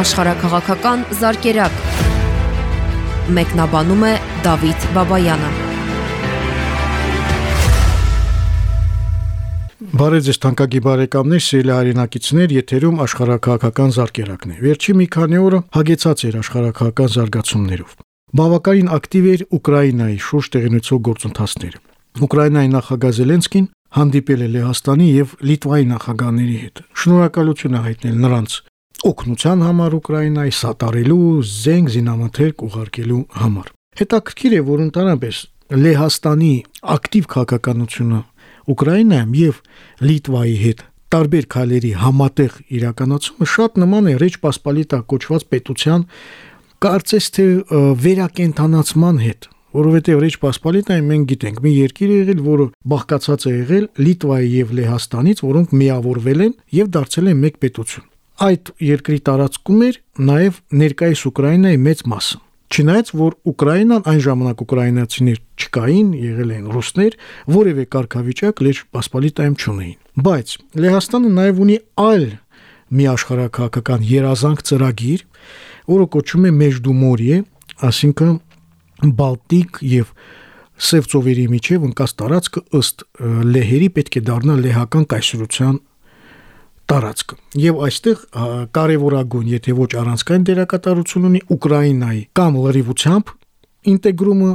աշխարհակղական զարգերակ։ Մեկնաբանում է Դավիթ Բաբայանը։ Բարև ձեզ թանկագի բարեկամներ, սիրելի հայրենակիցներ, եթերում աշխարհակղական զարգերակն է։ Վերջի մի քանի օրը հագեցած էր աշխարհակղական զարգացումներով։ Բավականին ակտիվ էր Ուկրաինայի շուրջ տեղնեցող գործընթացները։ Ուկրաինայի նախագահ Զելենսկին հանդիպել է Լեհաստանի եւ Լիտվայի նախագահների հետ։ Շնորհակալություն է հայտնել նրանց օգնության համար Ուկրաինայի սատարելու զենք զինամթերք ուղարկելու համար։ Հետաքրքիր է, որ ընդհանրապես Լեհաստանի ակտիվ քաղաքականությունը Ուկրաինայում եւ Լիտվայի հետ տարբեր քայլերի համատեղ իրականացումը շատ նման է Ռեջ Պասպալիտա կոչված պետության կարծես թե վերակենթանացման հետ որովհետև Ռեջ Պասպալիտային մենք գիտենք մի երկիր է եղել, որը բաղկացած է եղել Լիտվայի եւ Լեհաստանից, որոնք միավորվել են եւ դարձել են մեկ պետություն։ Այդ երկրի տարածքում էր նաեւ ներկայիս Ուկրաինայի մեծ մասը։ Չնայած որ Ուկրաինան այն ժամանակ ուկրաինացիներ չկային, եղել են ռուսներ, որևէ կարգավիճակ Լեջ Պասպալիտայում չունեին։ Բայց Լեհաստանը նաեւ ունի այլ մի աշխարհակահաղական երազանք ծրագիր, որը կոչվում է Մեջդումորիե, այսինքն Բալտիկ եւ Սև ծովերի միջև ընկած տարածքը ըստ լեհերի պետք է դառնա լեհական կայսրության տարածքը։ Եվ այստեղ կարևորագույն, եթե ոչ առանցքային դերակատարություն ունի Ուկրաինայի կամ լրիվությամբ ինտեգրումը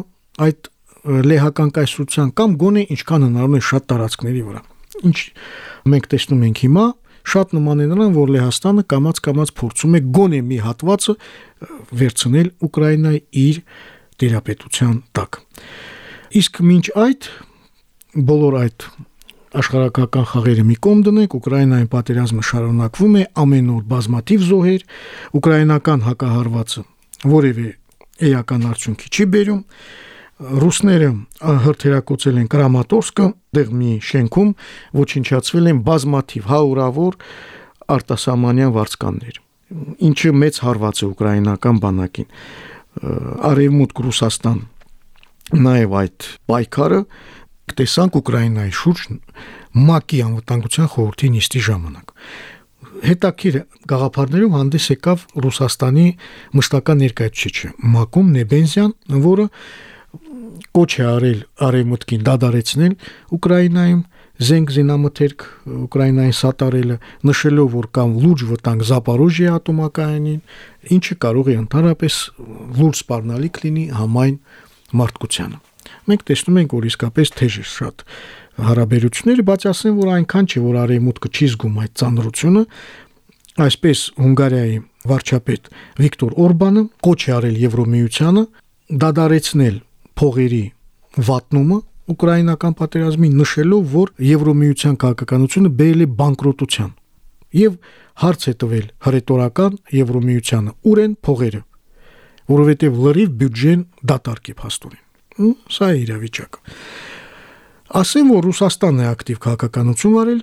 այդ լեհական կայսրության կամ գոնե ինչքան հնարավոր է շատ տարածքների վրա։ Ինչ մենք տեսնում ենք հիմա, շատ նման է նրան, որ Լեհաստանը կամած-կամած փորձում է գոնե մի հատվածը վերցնել Ուկրաինայի իր դերապետության տակ։ Իսկ մինչ այդ բոլոր այդ աշխարհակական խաղերը մի կողմ դնենք, Ուկրաինայի պատերազմը շարունակվում է, ամեն օր բազմաթիվ զոհեր, ուկրաինական հակահարվածը որևէ էական արդյունքի չի բերում։ Ռուսները հրթերակոծել են Կրամատորսկը, դեղ մի շենքում ոչնչացվել են բազմաթիվ հարյուրավոր արտասահմանյան վարձկաններ, ինչը մեծ հարված է ուկրաինական բանակին արևմուտք Ռուսաստան նաև այդ պայքարը տեսանք Ուկրաինայի շուրջ ՄԱԿ-ի անվտանգության խորհրդի նիստի ժամանակ հետաքրիր գաղափարներով հանդես եկավ Ռուսաստանի մշտական ներկայացուցիչը Մակում Նեբենզյան, որը կոչ է արել արևմուտքին դադարեցնել Ուկրաինայում զենք զինամթերք Ուկրաինային սատարելը, նշելով, որ կամ լուրջ վտանգ Զապարոժիա ատոմակայանին, ինչը կարող է ընդհանրապես լուրջ սպառնալիք լինի համայն մարդկությանը։ Մենք տեսնում ենք, որ իսկապես թեժ է շատ հարաբերությունները, բայց ասեմ, որ այնքան չէ, որ արևմուտքը չի զգում այդ ծանրությունը, այսպես Հունգարիայի վարչապետ Վիկտոր Օրբանը կոչ է արել Եվրոմիությանը դադարեցնել փողերի վատնումը ուկրաինական պատերազմին նշելով, որ Եվրոմիության քաղաքականությունը բերել է բանկրոտության եւ հարց է տվել հռետորական Եվրոմիությանը ուր են փողերը որովհետեւ լրիվ բյուջեն դատարկ է փաստորեն սա է իրավիճակը ասեմ որ Ռուսաստանն է ակտիվ քաղաքականություն վարել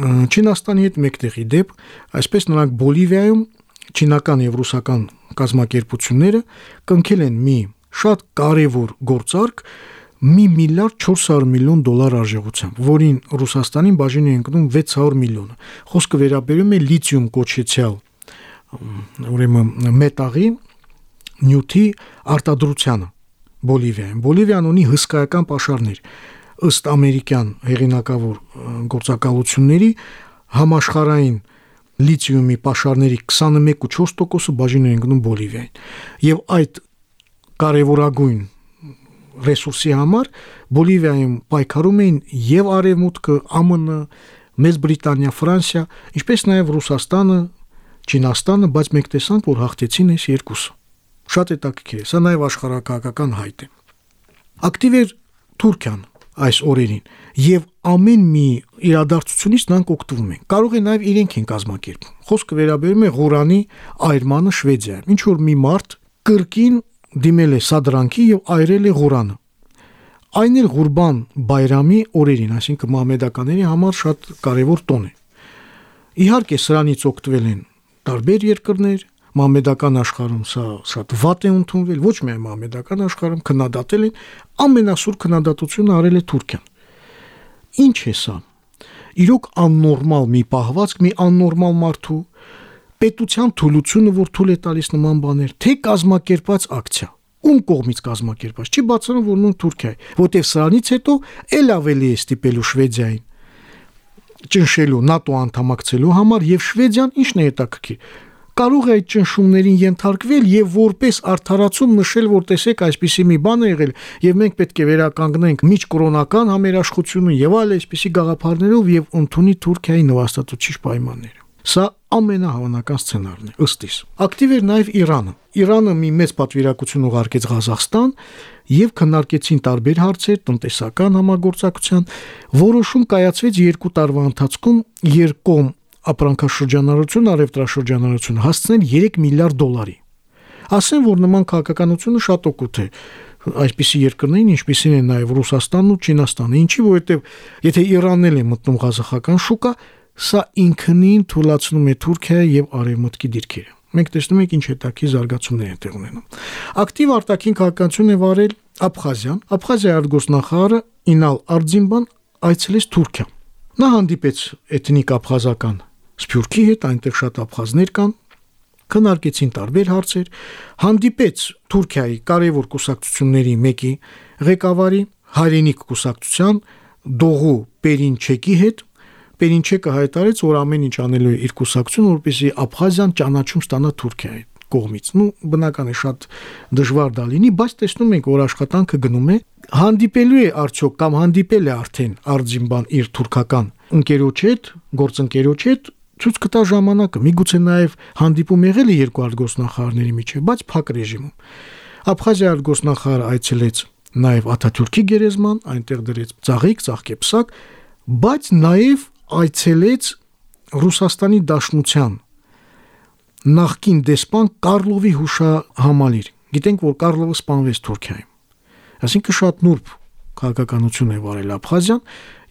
Չինաստանի հետ մեկտեղի դեպ այսպես նրանք Բոլիվիայում չինական եւ ռուսական կազմակերպությունները կնքել են մի շատ կարևոր գործարք մի միլիարդ 400 միլիոն դոլար արժողությամբ, որին Ռուսաստանին բաժին է ընկնում 600 միլիոնը։ Խոսքը վերաբերում է լիթիում կոչեցյալ ուրեմն մետաղի նյութի արտադրությանը Բոլիվիայում։ Բոլիվիան ունի հսկայական պաշարներ ըստ ամերիկյան հեղինակավոր գործակալությունների համաշխարային լիթիումի պաշարների 21.4%-ը բաժին է ընկնում Բոլիվիային։ Եվ այդ կարևորագույն ռեսուրսի համար Բոլիվիայում պայքարում էին եւ Արևմուտքը, ԱՄՆ, Մեծ Բրիտանիա, Ֆրանսիա, ինչպես նաեւ Ռուսաստանը, Չինաստանը, բայց մենք տեսանք, որ հաղթեցին այս երկուսը։ Շատ հետաքրքիր է, սա նաեւ աշխարհակահաղական հայտ է։ Ակտիվ էր Թուրքիան այս օրերին եւ ամեն մի իրադարձությունից նրանք օգտվում են։ Կարող է նաեւ իրենք են կազմակերպում։ Խոսքը վերաբերում է Ղուրանի այրմանը Շվեդիայում։ Ինչ որ մի մարդ կրկին դիմել է սադրանքի եւ այրել է Ղուրանը։ Այն էլ Ղուրբան Բայրամի օրերին, այսինքն մահմեդականների համար շատ կարևոր տոն է։ Իհարկե սրանից օգտվել են տարբեր երկրներ, մահմեդական աշխարհում սա շատ վատ է ընդունվել, ոչ միայն մահմեդական աշխարհում քննադատել են, ամենասուր քննադատությունը արել է Թուրքիան։ Ինչ է սա։ Իրոք աննորմալ մի պահվածք, մի աննորմալ մարդու պետության թուլությունը, որ թույլ է տալիս նման բաներ, թե կազմակերպած ակցիա ում կողմից կազմակերպած։ Չի բացառում, որ նույն Թուրքիայի, որտեղ սրանից հետո ել ավելի է ստիպելու Շվեդիային ճնշելու ՆԱՏՕ անդամակցելու համար եւ Շվեդիան ինչն է հետաքրքիր կարող է այդ ճնշումներին ենթարկվել եւ որպես արդարացում նշել, որ տեսեք, այսպիսի մի բան է եղել եւ մենք պետք է վերականգնենք միջկրոնական համերաշխությունը եւ այլ այսպիսի գաղափարներով եւ ընդունի Թուրքիայի նվաստատուցիչ պայմանները։ Սա ամենահավանական սցենարն է ըստ իս։ Ակտիվ էր նաև Իրանը։ Իրանը մի մեծ պատվիրակություն ուղարկեց Ղազախստան եւ քննարկեցին տարբեր հարցեր տնտեսական համագործակցության։ Որոշում կայացվեց երկու տարվա ընթացքում երկկողմ ապրանքաշրջանառություն, արևտրաշրջանառություն հասցնել 3 միլիարդ դոլարի։ Ասեն, որ նման քաղաքականությունը շատ օգուտ է այսպիսի երկրներին, ինչպիսին են նաև Ռուսաստանն ու Չինաստանը։ Ինչի, որովհետև եթե Իրանն էլ է մտնում ղազախական շուկա, սա ինքնին թույլատնում է Թուրքիայի եւ Արևմուտքի դիրքերը։ Մենք տեսնում ենք ինչ հետաքի զարգացումներ են տեղ ունենում։ Ակտիվ արտաքին քաղաքականություն է վարել Աբխազիան։ Աբխազիայի արտգոսնախարարը Ինալ Արձինբան այցելեց Թուրքիա։ Նա հանդիպեց էթնիկ աբխազական Սփյուռքի հետ, այնտեղ շատ աբխազներ կան, քննարկեցին տարբեր հարցեր, հանդիպեց Թուրքիայի կարևոր կուսակցությունների մեկի ղեկավարի հայրենիք կուսակցության Դողու Պերինչեկի հետ Պերինչեկը հայտարարեց, որ ամեն ինչ անելու է իր կուսակցությունը, որպեսզի Աբխազիան ճանաչում ստանա Թուրքիայի կողմից։ Ну, բնական է շատ դժվար դա լինի, բայց տեսնում ենք, որ աշխատանքը գնում է։ Հանդիպելու է արդյոք կամ հանդիպել է արդեն Արձինբան իր թուրքական ընկերոջ հետ, գործընկերոջ հետ ցույց կտա ժամանակը։ Միգուցե նաև հանդիպում եղել է երկու արտգոսնախարարների միջև, բայց փակ ռեժիմում։ Աբխազիա արտգոսնախարարը այցելեց նաև Աթաթուրքի գերեզման, այնտեղ դրեց ծաղիկ, ծաղկեպսակ, բայց նաև այցելեց Ռուսաստանի Դաշնության նախկին դեսպան Կարլովի հուշահամալիր։ Գիտենք, որ Կարլովը սպանվեց Թուրքիայում։ Այսինքն շատ նուրբ քաղաքականություն է վարել Աբխազիան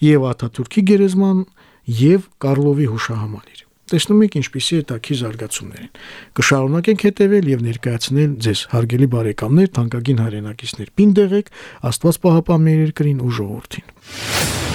եւ Աթաթուրքի գերեզման եւ Կարլովի հուշահամալիր։ Տեսնում եք ինչպիսի է տակի զարգացումներ են։ Կշարունակենք հետևել եւ ներկայացնել ձեզ հարգելի բարեկամներ, թանկագին հայրենակիցներ։ Պին դեղեք, Աստված պահապան մեր երկրին ու ժողովրդին։